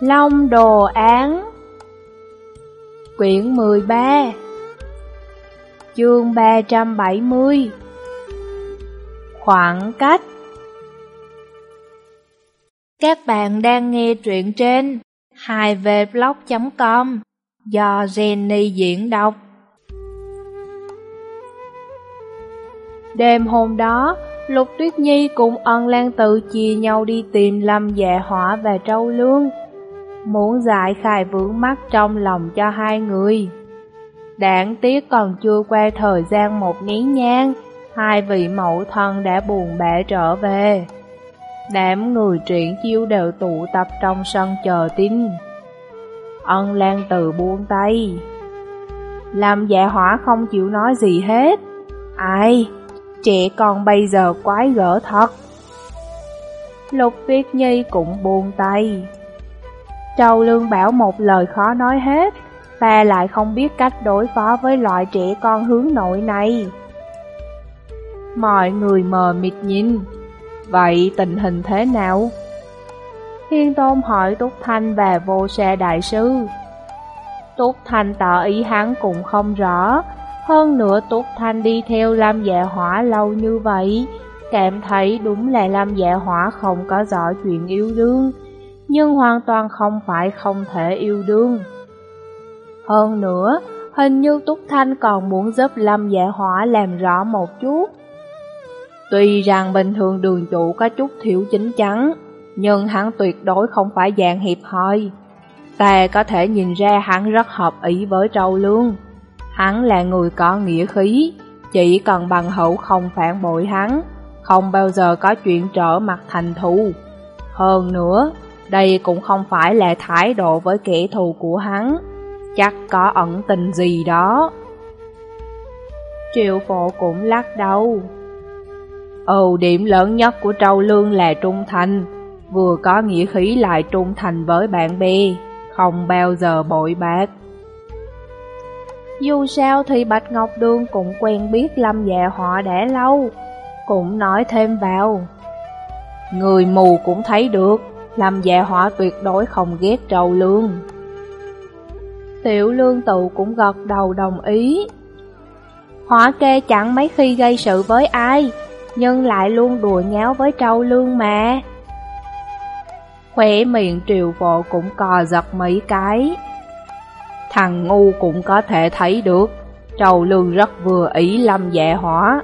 Long Đồ Án. Quyển 13 Chương 370 Khoảng cách. Các bạn đang nghe truyện trên 2vblog.com do Jenny diễn đọc. Đêm hôm đó, Lục Tuyết Nhi cùng ân lan tự chia nhau đi tìm Lâm Dạ Hỏa và Trâu Lương muốn giải khai vướng mắt trong lòng cho hai người. Đáng tiếc còn chưa qua thời gian một nén nhang, hai vị mẫu thân đã buồn bã trở về. Đám người triển chiêu đều tụ tập trong sân chờ tin. Ân Lan từ buông tay. Làm dạ hỏa không chịu nói gì hết. Ai? Trẻ con bây giờ quái gỡ thật. Lục Tuyết Nhi cũng buông tay. Châu Lương bảo một lời khó nói hết, ta lại không biết cách đối phó với loại trẻ con hướng nội này. Mọi người mờ mịt nhìn, vậy tình hình thế nào? Thiên Tôn hỏi Túc Thanh và vô xe đại sư. Túc Thanh tỏ ý hắn cũng không rõ, hơn nữa Túc Thanh đi theo Lam Dạ Hỏa lâu như vậy, cảm thấy đúng là Lam Dạ Hỏa không có giỏi chuyện yêu đương, nhưng hoàn toàn không phải không thể yêu đương. Hơn nữa, hình như Túc Thanh còn muốn giúp Lâm Dạ Hỏa làm rõ một chút. Tuy rằng bình thường đường chủ có chút thiểu chính chắn, nhưng hắn tuyệt đối không phải dạng hiệp hoi. Ta có thể nhìn ra hắn rất hợp ý với Trâu Lương. Hắn là người có nghĩa khí, chỉ cần bằng hữu không phản bội hắn, không bao giờ có chuyện trở mặt thành thù. Hơn nữa, đây cũng không phải là thái độ với kẻ thù của hắn, chắc có ẩn tình gì đó. Triệu phổ cũng lắc đầu. Ồ, điểm lớn nhất của Trâu Lương là trung thành, vừa có nghĩa khí lại trung thành với bạn bè, không bao giờ bội bạc. Dù sao thì Bạch Ngọc đương cũng quen biết Lâm Dạ họ đã lâu, cũng nói thêm vào. Người mù cũng thấy được, làm dạ hỏa tuyệt đối không ghét trầu lương. Tiểu lương tự cũng gật đầu đồng ý. Hỏa kê chẳng mấy khi gây sự với ai, nhưng lại luôn đùa nháo với trâu lương mà. Khỏe miệng triều vộ cũng cò giật mấy cái. Thằng ngu cũng có thể thấy được, trầu lương rất vừa ý lâm dạ hỏa.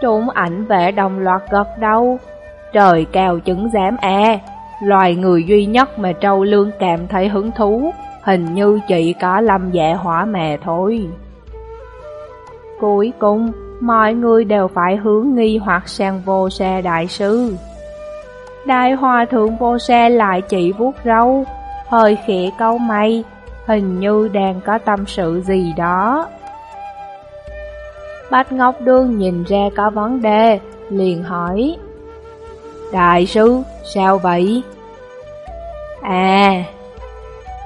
Trốn ảnh vệ đồng loạt gật đầu, Trời cao chứng giám e loài người duy nhất mà Trâu Lương cảm thấy hứng thú, hình như chỉ có lâm dạ hỏa mà thôi. Cuối cùng, mọi người đều phải hướng nghi hoặc sang vô xe đại sư. Đại hòa thượng vô xe lại chỉ vuốt râu, hơi khẽ câu mây, hình như đang có tâm sự gì đó. Bạch Ngọc Đương nhìn ra có vấn đề, liền hỏi. Đại sư, sao vậy? À,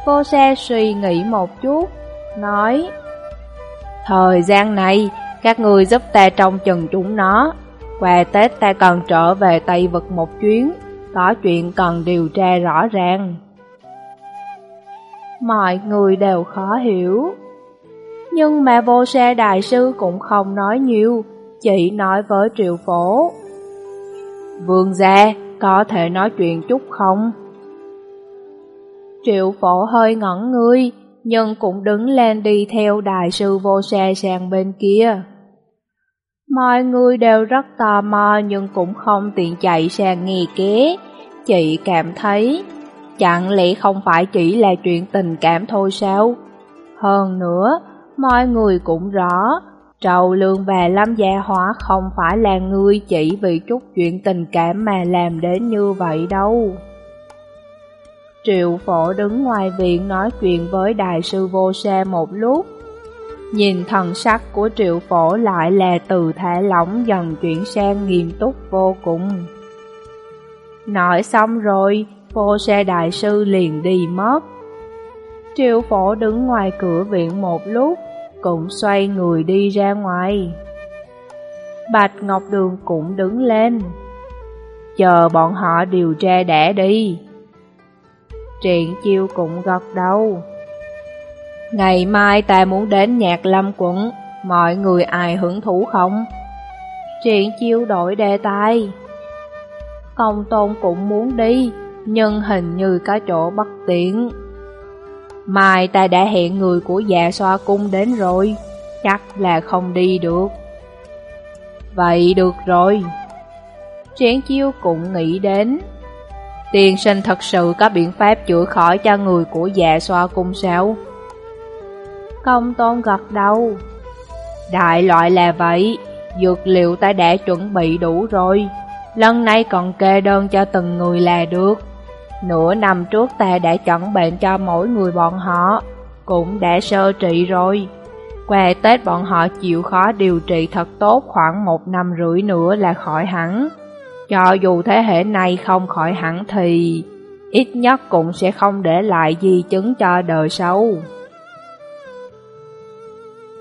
cô xe suy nghĩ một chút, nói Thời gian này, các người giúp ta trông chừng chúng nó. Qua Tết ta cần trở về Tây Vực một chuyến Có chuyện cần điều tra rõ ràng. Mọi người đều khó hiểu. Nhưng mà vô xe đại sư cũng không nói nhiều Chỉ nói với triệu phổ. Vương gia, có thể nói chuyện chút không? Triệu phổ hơi ngẩn người, nhưng cũng đứng lên đi theo đại sư vô xe sang bên kia. Mọi người đều rất tò mò nhưng cũng không tiện chạy sang nghe kế. Chị cảm thấy, chẳng lẽ không phải chỉ là chuyện tình cảm thôi sao? Hơn nữa, mọi người cũng rõ, Trầu Lương và Lâm Gia Hóa không phải là người chỉ vì chút chuyện tình cảm mà làm đến như vậy đâu. Triệu phổ đứng ngoài viện nói chuyện với đại sư vô xe một lúc. Nhìn thần sắc của triệu phổ lại là từ thả lỏng dần chuyển sang nghiêm túc vô cùng. Nói xong rồi, vô xe đại sư liền đi mất. Triệu phổ đứng ngoài cửa viện một lúc, cũng xoay người đi ra ngoài. Bạch Ngọc Đường cũng đứng lên. Chờ bọn họ điều tra đã đi. Triện chiêu cũng gật đầu. Ngày mai ta muốn đến nhạc lâm quận, mọi người ai hưởng thú không? Triện chiêu đổi đề tài. Công tôn cũng muốn đi, nhưng hình như có chỗ bất tiện. Mai ta đã hẹn người của dạ xoa cung đến rồi, chắc là không đi được. Vậy được rồi. Triển chiêu cũng nghĩ đến. Tiền sinh thật sự có biện pháp chữa khỏi cho người của dạ xoa cung sao? Công tôn gật đầu. Đại loại là vậy, dược liệu ta đã chuẩn bị đủ rồi. Lần này còn kê đơn cho từng người là được. Nửa năm trước ta đã chẩn bệnh cho mỗi người bọn họ, cũng đã sơ trị rồi. Qua Tết bọn họ chịu khó điều trị thật tốt khoảng một năm rưỡi nữa là khỏi hẳn. Cho dù thế hệ này không khỏi hẳn thì ít nhất cũng sẽ không để lại di chứng cho đời sau.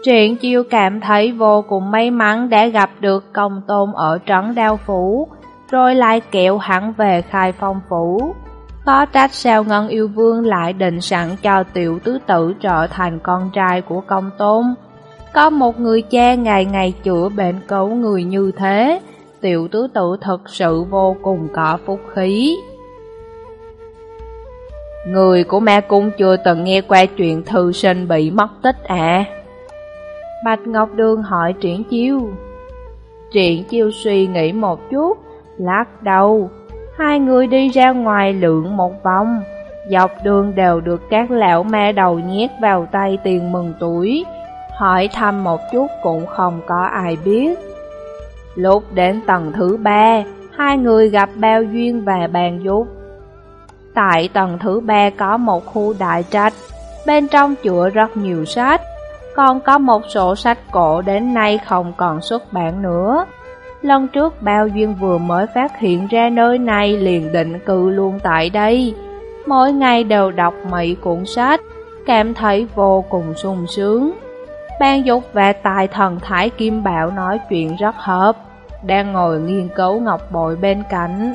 Truyện chiêu cảm thấy vô cùng may mắn đã gặp được công tôn ở trấn Đao Phủ, rồi lại kẹo hẳn về khai phong phủ. Có trách sao Ngân Yêu Vương lại định sẵn cho tiểu tứ tử trở thành con trai của công tôn. Có một người cha ngày ngày chữa bệnh cứu người như thế, tiểu tứ tử thật sự vô cùng có phúc khí. Người của ma cung chưa từng nghe qua chuyện thư sinh bị mất tích à? Bạch Ngọc Đường hỏi Triển Chiêu. Triển Chiêu suy nghĩ một chút, lắc đầu. Hai người đi ra ngoài lượn một vòng, dọc đường đều được các lão ma đầu nhét vào tay tiền mừng tuổi. Hỏi thăm một chút cũng không có ai biết. Lúc đến tầng thứ ba, hai người gặp Bao Duyên và Bàn Dục. Tại tầng thứ ba có một khu đại trạch, bên trong chữa rất nhiều sách, còn có một sổ sách cổ đến nay không còn xuất bản nữa. Lần trước Bao Duyên vừa mới phát hiện ra nơi này liền định cư luôn tại đây. Mỗi ngày đều đọc mấy cuốn sách, cảm thấy vô cùng sung sướng. Ban Dục và Tài Thần Thái Kim Bảo nói chuyện rất hợp, đang ngồi nghiên cứu ngọc bội bên cạnh.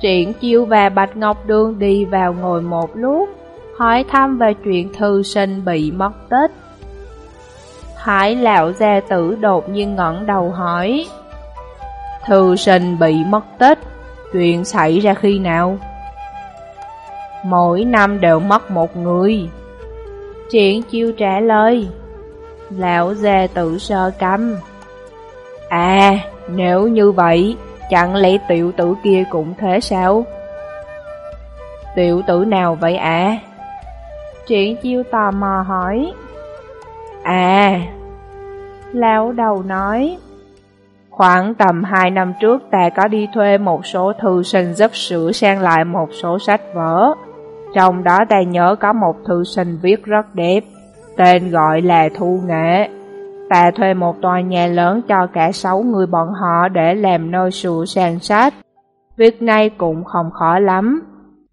Triển Chiêu và Bạch Ngọc Đường đi vào ngồi một lúc, hỏi thăm về chuyện thư sinh bị mất tích. Hải lão gia tử đột nhiên ngẩng đầu hỏi Thư sinh bị mất tích Chuyện xảy ra khi nào? Mỗi năm đều mất một người Triển chiêu trả lời Lão gia tử sơ căm À, nếu như vậy Chẳng lẽ tiểu tử kia cũng thế sao? Tiểu tử nào vậy ạ? À? Triển chiêu tò mò hỏi À, lão đầu nói, khoảng tầm 2 năm trước ta có đi thuê một số thư sinh giúp sửa sang lại một số sách vở. Trong đó ta nhớ có một thư sinh viết rất đẹp, tên gọi là Thu Nghệ. Ta thuê một tòa nhà lớn cho cả 6 người bọn họ để làm nơi sửa sang sách. Việc này cũng không khó lắm,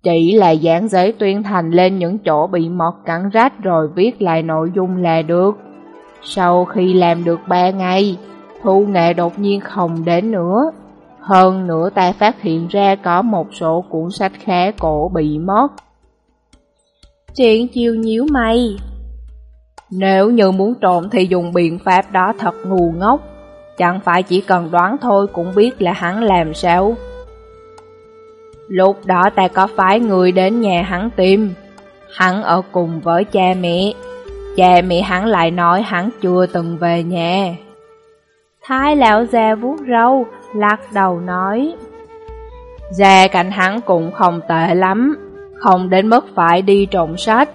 chỉ là dán giấy tuyên thành lên những chỗ bị mọt cắn rách rồi viết lại nội dung là được. Sau khi làm được ba ngày, thu nghệ đột nhiên không đến nữa. Hơn nữa ta phát hiện ra có một số cuốn sách khá cổ bị mất. Chuyện chiêu nhíu mày. Nếu như muốn trộm thì dùng biện pháp đó thật ngu ngốc. Chẳng phải chỉ cần đoán thôi cũng biết là hắn làm sao. Lúc đó ta có phái người đến nhà hắn tìm. Hắn ở cùng với cha mẹ. Cha mẹ hắn lại nói hắn chưa từng về nhà. Thái lão già vuốt râu, Lắc đầu nói, Gia cạnh hắn cũng không tệ lắm, Không đến mức phải đi trộm sách.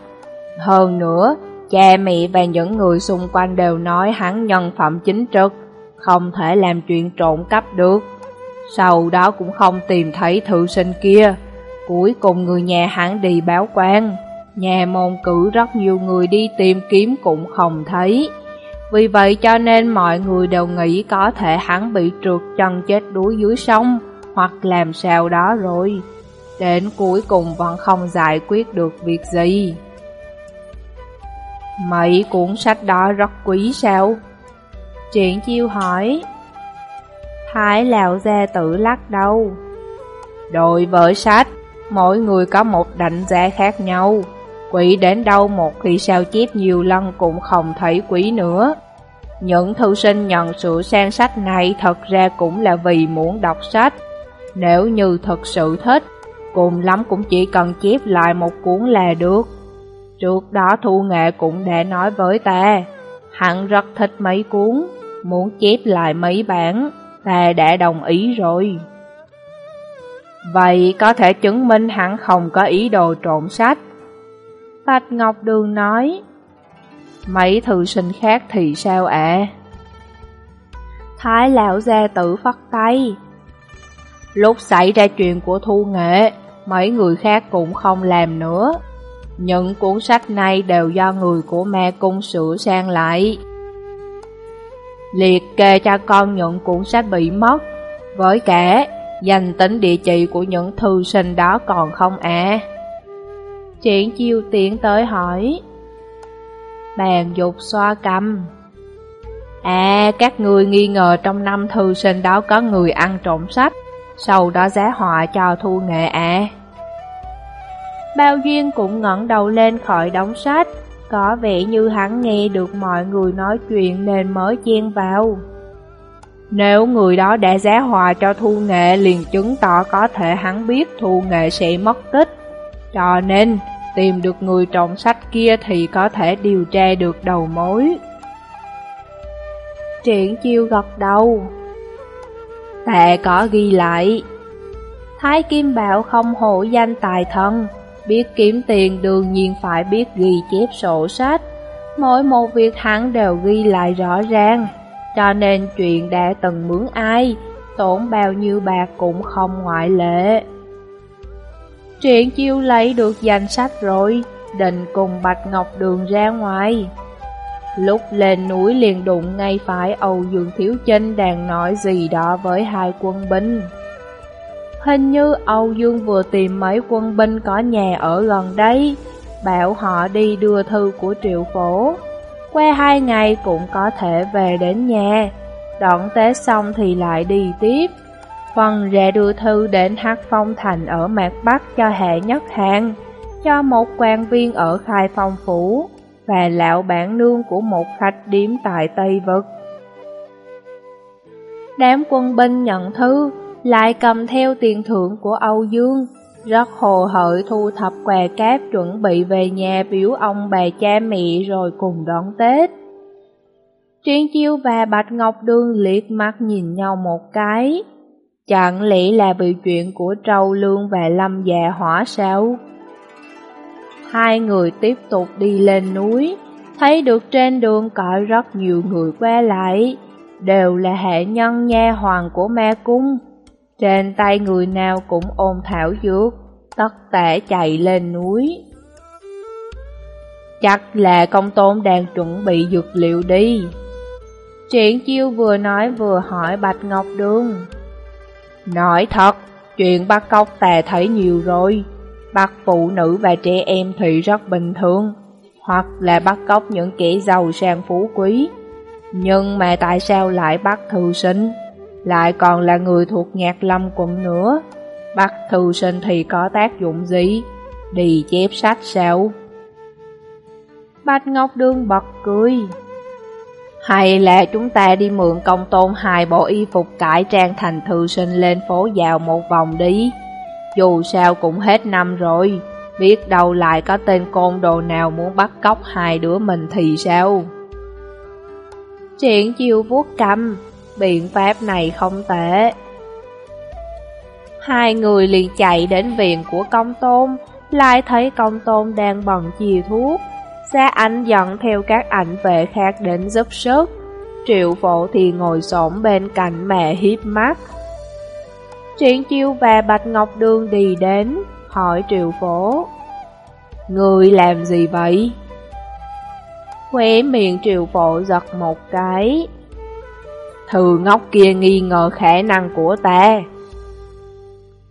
Hơn nữa, Cha mẹ và những người xung quanh đều nói hắn nhân phẩm chính trực, Không thể làm chuyện trộm cắp được sau đó cũng không tìm thấy thư sinh kia. Cuối cùng người nhà hắn đi báo quan. Nhà môn cử rất nhiều người đi tìm kiếm cũng không thấy. Vì vậy cho nên mọi người đều nghĩ có thể hắn bị trượt chân chết đuối dưới sông, hoặc làm sao đó rồi. Đến cuối cùng vẫn không giải quyết được việc gì. Mấy cuốn sách đó rất quý sao? Triển chiêu hỏi. Thái lão gia tử lắc đầu. Đối với sách, mỗi người có một đánh giá khác nhau. Quỷ đến đâu một khi sao chép nhiều lần cũng không thấy quỷ nữa. Những thư sinh nhận sự sang sách này thật ra cũng là vì muốn đọc sách. Nếu như thật sự thích, cùng lắm cũng chỉ cần chép lại một cuốn là được. Trước đó Thu Nghệ cũng đã nói với ta, hắn rất thích mấy cuốn, muốn chép lại mấy bản, ta đã đồng ý rồi. Vậy có thể chứng minh hắn không có ý đồ trộm sách. Bạch Ngọc Đường nói, mấy thư sinh khác thì sao ạ? Thái lão gia tử phất tay. Lúc xảy ra chuyện của thu nghệ, mấy người khác cũng không làm nữa. Những cuốn sách này đều do người của ma cung sửa sang lại. Liệt kê cho con những cuốn sách bị mất, với cả danh tính địa chỉ của những thư sinh đó còn không à? Triển chiêu tiến tới hỏi. Bàn dục xoa cầm. À, các người nghi ngờ trong năm thư sinh đó có người ăn trộm sách, sau đó giá họa cho thu nghệ à? Bao Duyên cũng ngẩng đầu lên khỏi đóng sách, có vẻ như hắn nghe được mọi người nói chuyện nên mới chen vào. Nếu người đó đã giá hòa cho thu nghệ liền chứng tỏ có thể hắn biết thu nghệ sẽ mất tích. Cho nên, tìm được người trồng sách kia thì có thể điều tra được đầu mối. Triển chiêu gật đầu. Tệ có ghi lại. Thái Kim Bảo không hổ danh tài thân, biết kiếm tiền đương nhiên phải biết ghi chép sổ sách. Mỗi một việc hắn đều ghi lại rõ ràng. Cho nên chuyện đã từng mướn ai, tổn bao nhiêu bạc cũng không ngoại lệ. Triển chiêu lấy được danh sách rồi, định cùng Bạch Ngọc Đường ra ngoài. Lúc lên núi liền đụng ngay phải Âu Dương Thiếu Chinh đang nói gì đó với hai quân binh. Hình như Âu Dương vừa tìm mấy quân binh có nhà ở gần đây, bảo họ đi đưa thư của triệu phổ qua hai ngày cũng có thể về đến nhà. Đón Tết xong thì lại đi tiếp. Phần ra đưa thư đến Hắc Phong Thành ở Mạc Bắc cho hệ nhất hàng cho một quan viên ở Khai Phong Phủ và lão bản nương của một khách điếm tại Tây Vực. Đám quân binh nhận thư, lại cầm theo tiền thưởng của Âu Dương, rất hồ hởi thu thập quà cáp chuẩn bị về nhà biểu ông bà cha mẹ rồi cùng đón Tết. Triển Chiêu và Bạch Ngọc đương liếc mắt nhìn nhau một cái. Chẳng lẽ là vì chuyện của Trâu Lương và Lâm Dạ Hỏa sao? Hai người tiếp tục đi lên núi, thấy được trên đường có rất nhiều người qua lại, đều là hệ nhân nha hoàng của ma cung. Trên tay người nào cũng ôm thảo dược, tất tẻ chạy lên núi. Chắc là công tôn đang chuẩn bị dược liệu đi. Triển chiêu vừa nói vừa hỏi Bạch Ngọc Đường. Nói thật, chuyện bắt cóc tà thấy nhiều rồi. Bắt phụ nữ và trẻ em thì rất bình thường, hoặc là bắt cóc những kẻ giàu sang phú quý. Nhưng mà tại sao lại bắt thư sinh? Lại còn là người thuộc nhạc lâm quận nữa. Bắt thư sinh thì có tác dụng gì? Đi chép sách sao? Bạch Ngọc Đương bật cười. Hay là chúng ta đi mượn công tôn hai bộ y phục cải trang thành thư sinh lên phố dạo một vòng đi. Dù sao cũng hết năm rồi, biết đâu lại có tên côn đồ nào muốn bắt cóc hai đứa mình thì sao? Triển chiều vuốt cầm, biện pháp này không tệ. Hai người liền chạy đến viện của công tôn, lại thấy công tôn đang bận chìa thuốc. Xa anh dẫn theo các ảnh vệ khác đến giúp sức. Triệu phổ thì ngồi xổm bên cạnh mẹ hiếp mắt. Triển chiêu và Bạch Ngọc Đường đi đến, hỏi triệu phổ. Người làm gì vậy? Khóe miệng triệu phổ giật một cái, Thư ngốc kia nghi ngờ khả năng của ta.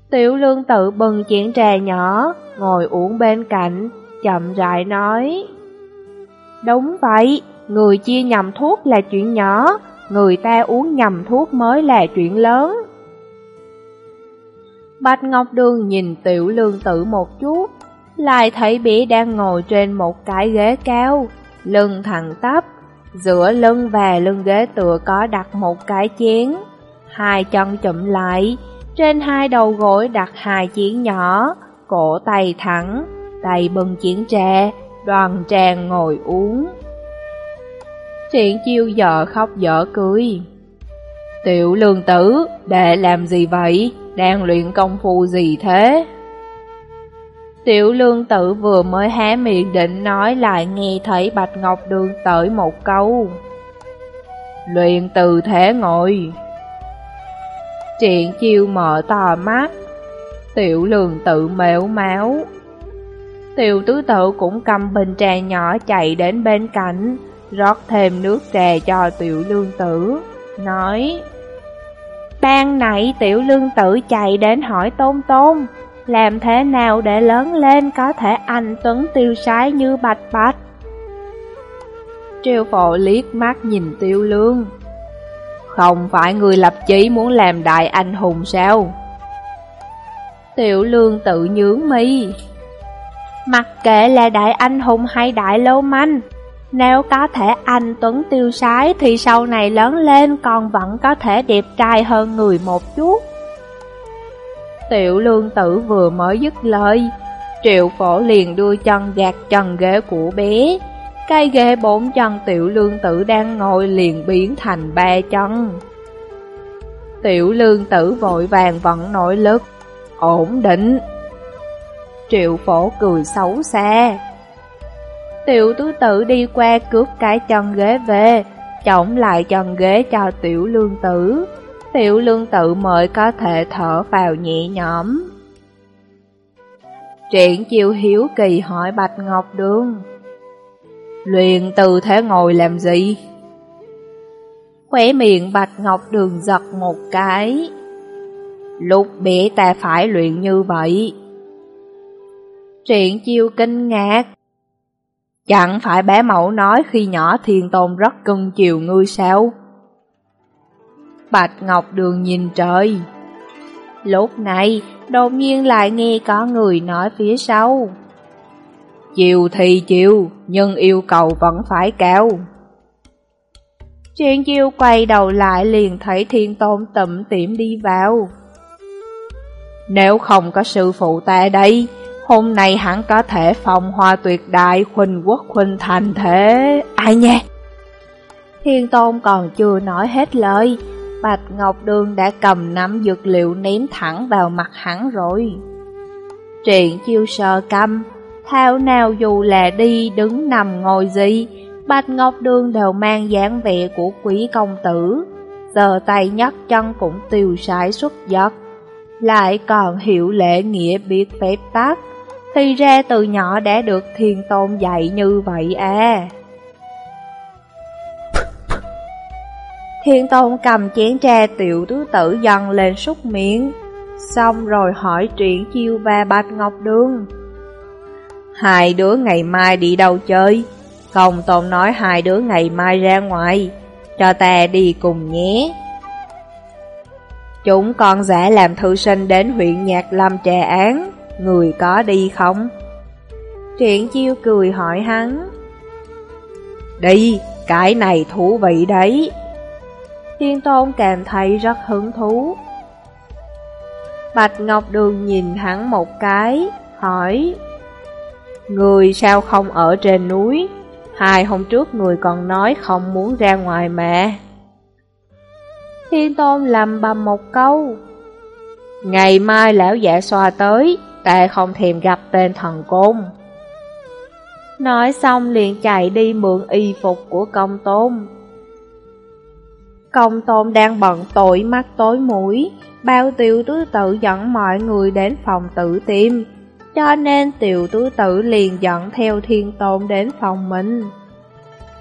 Tiểu lương tự bừng chén trà nhỏ, ngồi uống bên cạnh, chậm rãi nói. Đúng vậy, người chia nhầm thuốc là chuyện nhỏ, người ta uống nhầm thuốc mới là chuyện lớn. Bạch Ngọc Đường nhìn tiểu lương tử một chút, lại thấy bỉ đang ngồi trên một cái ghế cao, lưng thẳng tắp, giữa lưng và lưng ghế tựa có đặt một cái chén, hai chân chụm lại, trên hai đầu gối đặt hai chén nhỏ, cổ tay thẳng, tay bưng chén trà, đoàn tràng ngồi uống. Triển chiêu vợ khóc vợ cười. Tiểu lương tử, đệ làm gì vậy? Đang luyện công phu gì thế? Tiểu lương tử vừa mới há miệng định nói lại nghe thấy Bạch Ngọc Đường tới một câu. Luyện từ thế ngồi. chuyện chiêu mở tò mắt. Tiểu lương tự mếu máu. Tiểu tứ tự cũng cầm bình trà nhỏ chạy đến bên cạnh, rót thêm nước trà cho tiểu lương tử, nói Ban nãy tiểu lương tử chạy đến hỏi tôn tôn, làm thế nào để lớn lên có thể anh tuấn tiêu sái như bạch bạch. Triều phổ liếc mắt nhìn tiêu lương. Không phải người lập chí muốn làm đại anh hùng sao? Tiểu lương tự nhướng mi. Mặc kệ là đại anh hùng hay đại lâu manh, nếu có thể anh Tuấn tiêu sái thì sau này lớn lên còn vẫn có thể đẹp trai hơn người một chút. Tiểu lương tử vừa mới dứt lời, triệu phổ liền đưa chân gạt chân ghế của bé. Cây ghế bốn chân tiểu lương tử đang ngồi liền biến thành ba chân. Tiểu lương tử vội vàng vận nội lực, ổn định. Triệu phổ cười xấu xa. Tiểu tứ tử đi qua cướp cái chân ghế về, Chổng lại chân ghế cho tiểu lương tử. Tiểu lương tự mới có thể thở vào nhẹ nhõm. Triển chiêu hiếu kỳ hỏi Bạch Ngọc Đường. Luyện từ thế ngồi làm gì? Khỏe miệng Bạch Ngọc Đường giật một cái. Lúc bé ta phải luyện như vậy. Triển chiêu kinh ngạc, Chẳng phải bé mẫu nói khi nhỏ thiền tôn rất cưng chiều ngươi sao? Bạch Ngọc Đường nhìn trời. Lúc này, đột nhiên lại nghe có người nói phía sau. Chiều thì chiều, nhưng yêu cầu vẫn phải cao. Triển chiêu quay đầu lại liền thấy thiên tôn tẩm tiệm đi vào. Nếu không có sư phụ ta đây, Hôm nay hắn có thể phòng hoa tuyệt đại khuynh quốc khuynh thành thế Ai nha Thiên Tôn còn chưa nói hết lời Bạch Ngọc Đường đã cầm nắm dược liệu ném thẳng vào mặt hắn rồi. Triện chiêu sờ căm Thao nào dù là đi đứng nằm ngồi gì? Bạch Ngọc Đường đều mang dáng vẻ của quý công tử. Giờ tay nhấc chân cũng tiêu sái xuất giật Lại còn hiểu lễ nghĩa biết phép tắc. Thì ra từ nhỏ đã được thiên tôn dạy như vậy à. Thiên tôn cầm chén trà tiểu tứ tử dần lên xúc miệng, xong rồi hỏi chuyện chiêu và bạch ngọc đường. Hai đứa ngày mai đi đâu chơi? Công tôn nói hai đứa ngày mai ra ngoài, cho ta đi cùng nhé. Chúng con giả làm thư sinh đến huyện Nhạc Lâm trà án người có đi không? Triển chiêu cười hỏi hắn. Đi, cái này thú vị đấy. Thiên Tôn cảm thấy rất hứng thú. Bạch Ngọc Đường nhìn hắn một cái, hỏi Người sao không ở trên núi? Hai hôm trước người còn nói không muốn ra ngoài mà. Thiên Tôn làm bầm một câu Ngày mai lão dạ xoa tới ta không thèm gặp tên thần côn. Nói xong liền chạy đi mượn y phục của công tôn. Công tôn đang bận tội mắt tối mũi, bao tiểu tứ tự dẫn mọi người đến phòng tử tiêm, cho nên tiểu tứ tự liền dẫn theo thiên tôn đến phòng mình.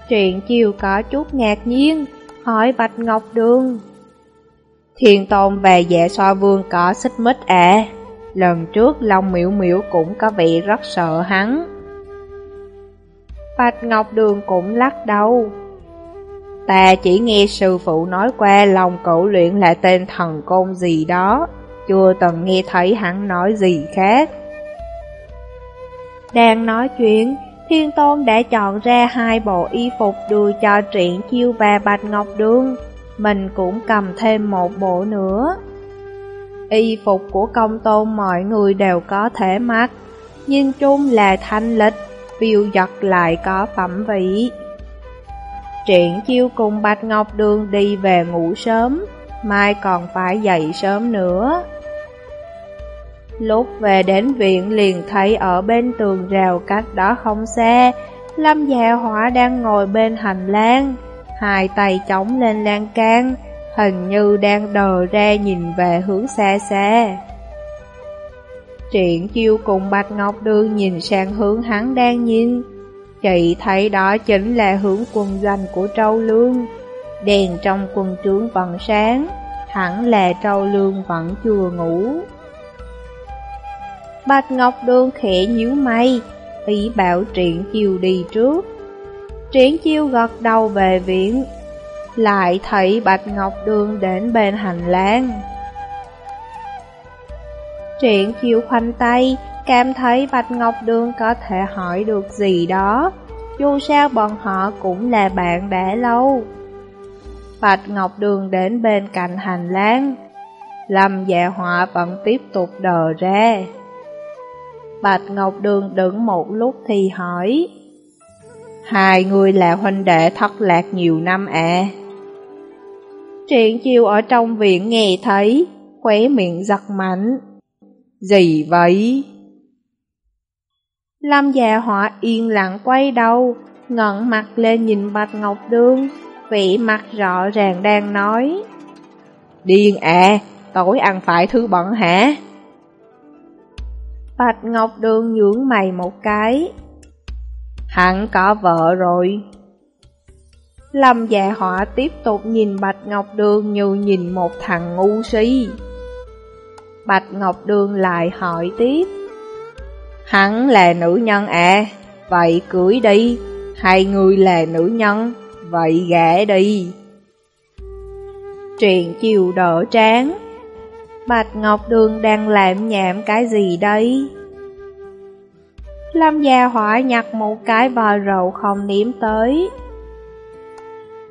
Chuyện chiều có chút ngạc nhiên, hỏi Bạch Ngọc Đường. Thiên tôn về dạ xoa vương có xích mít à? Lần trước Long Miễu Miễu cũng có vị rất sợ hắn. Bạch Ngọc Đường cũng lắc đầu. Ta chỉ nghe sư phụ nói qua lòng cậu luyện là tên thần côn gì đó, chưa từng nghe thấy hắn nói gì khác. Đang nói chuyện, Thiên Tôn đã chọn ra hai bộ y phục đưa cho Triển Chiêu và Bạch Ngọc đương, mình cũng cầm thêm một bộ nữa. Y phục của công tôn mọi người đều có thể mặc, nhìn chung là thanh lịch, phiêu giật lại có phẩm vị. Triển chiêu cùng Bạch Ngọc Đường đi về ngủ sớm, mai còn phải dậy sớm nữa. Lúc về đến viện liền thấy ở bên tường rào cách đó không xa, Lâm Dạ Hỏa đang ngồi bên hành lang, hai tay chống lên lan can, hình như đang đờ ra nhìn về hướng xa xa. Triển chiêu cùng Bạch Ngọc Đường nhìn sang hướng hắn đang nhìn, chị thấy đó chính là hướng quân doanh của Trâu Lương. Đèn trong quân trướng vẫn sáng, hẳn là Trâu Lương vẫn chưa ngủ. Bạch Ngọc Đường khẽ nhíu mày, ý bảo Triển Chiêu đi trước. Triển Chiêu gật đầu về viện, lại thấy Bạch Ngọc Đường đến bên hành lang. Triển Chiêu khoanh tay, cảm thấy Bạch Ngọc Đường có thể hỏi được gì đó, dù sao bọn họ cũng là bạn đã lâu. Bạch Ngọc Đường đến bên cạnh hành lang, Lâm dạ họa vẫn tiếp tục đờ ra. Bạch Ngọc Đường đứng một lúc thì hỏi Hai người là huynh đệ thất lạc nhiều năm à Chuyện chiều ở trong viện nghe thấy Khóe miệng giật mạnh gì vậy? Lâm già họa yên lặng quay đầu ngẩng mặt lên nhìn Bạch Ngọc Đường Vị mặt rõ ràng đang nói Điên à, tối ăn phải thứ bẩn hả? Bạch Ngọc Đường nhướng mày một cái. Hắn có vợ rồi. Lâm dạ họa tiếp tục nhìn Bạch Ngọc Đường như nhìn một thằng ngu si. Bạch Ngọc Đường lại hỏi tiếp. Hắn là nữ nhân à, vậy cưới đi. Hai người là nữ nhân, vậy gả đi. Truyền chiều đỡ tráng, Bạch Ngọc Đường đang làm nhảm cái gì đấy? Lâm Gia Hỏa nhặt một cái vò rượu không nếm tới.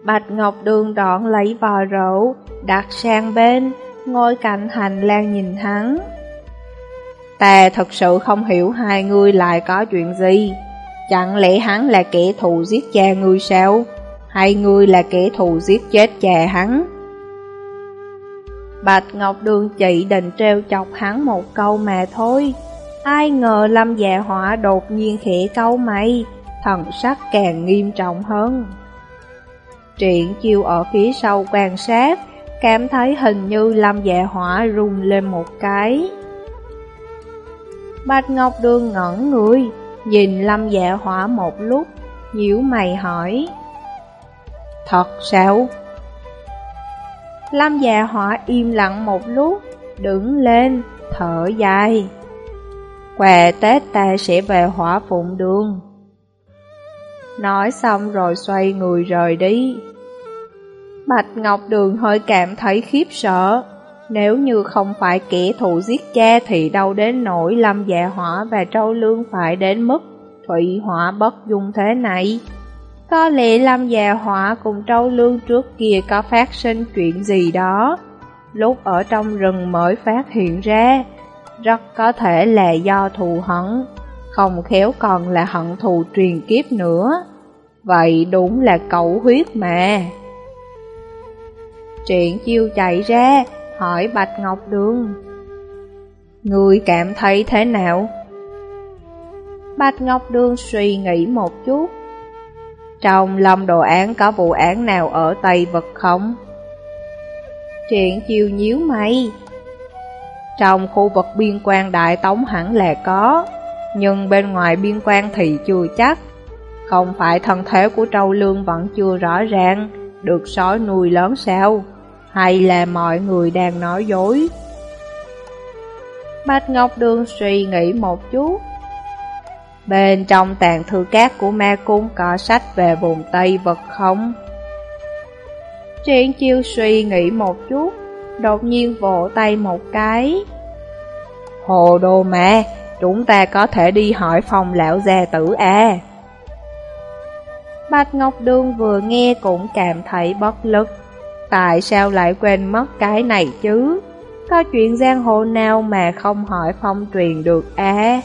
Bạch Ngọc Đường đọn lấy vò rượu, đặt sang bên, ngồi cạnh hành lang nhìn hắn. Ta thật sự không hiểu hai người lại có chuyện gì. Chẳng lẽ hắn là kẻ thù giết cha ngươi sao? Hai người là kẻ thù giết chết cha hắn? Bạch Ngọc Đường chỉ định treo chọc hắn một câu mà thôi. Ai ngờ Lâm Dạ Họa đột nhiên khẽ câu mày, thần sắc càng nghiêm trọng hơn. Triển chiêu ở phía sau quan sát, cảm thấy hình như Lâm Dạ hỏa rung lên một cái. Bạch Ngọc Đường ngẩn người, nhìn Lâm Dạ hỏa một lúc, nhíu mày hỏi. Thật sao? Lâm dạ hỏa im lặng một lúc, đứng lên, thở dài. Quà Tết ta sẽ về hỏa phụng đường. Nói xong rồi xoay người rời đi. Bạch Ngọc Đường hơi cảm thấy khiếp sợ. Nếu như không phải kẻ thù giết cha thì đâu đến nỗi lâm dạ hỏa và trâu lương phải đến mức thủy hỏa bất dung thế này. Có lẽ Lâm già hỏa cùng Trâu Lương trước kia có phát sinh chuyện gì đó, lúc ở trong rừng mới phát hiện ra, rất có thể là do thù hận, không khéo còn là hận thù truyền kiếp nữa. Vậy đúng là cẩu huyết mà. Triển chiêu chạy ra, hỏi Bạch Ngọc Đường. Người cảm thấy thế nào? Bạch Ngọc Đường suy nghĩ một chút, trong lòng đồ án có vụ án nào ở Tây Vực không? Triển chiều nhíu mày Trong khu vực biên quan Đại Tống hẳn là có Nhưng bên ngoài biên quan thì chưa chắc Không phải thân thế của Trâu Lương vẫn chưa rõ ràng Được sói nuôi lớn sao hay là mọi người đang nói dối Bạch Ngọc Đường suy nghĩ một chút Bên trong tàn thư cát của ma cung có sách về vùng Tây Vật không? Triển chiêu suy nghĩ một chút, đột nhiên vỗ tay một cái. Hồ đồ mà, chúng ta có thể đi hỏi phòng lão gia tử à. Bạch Ngọc Đường vừa nghe cũng cảm thấy bất lực. Tại sao lại quên mất cái này chứ? Có chuyện giang hồ nào mà không hỏi phong truyền được à?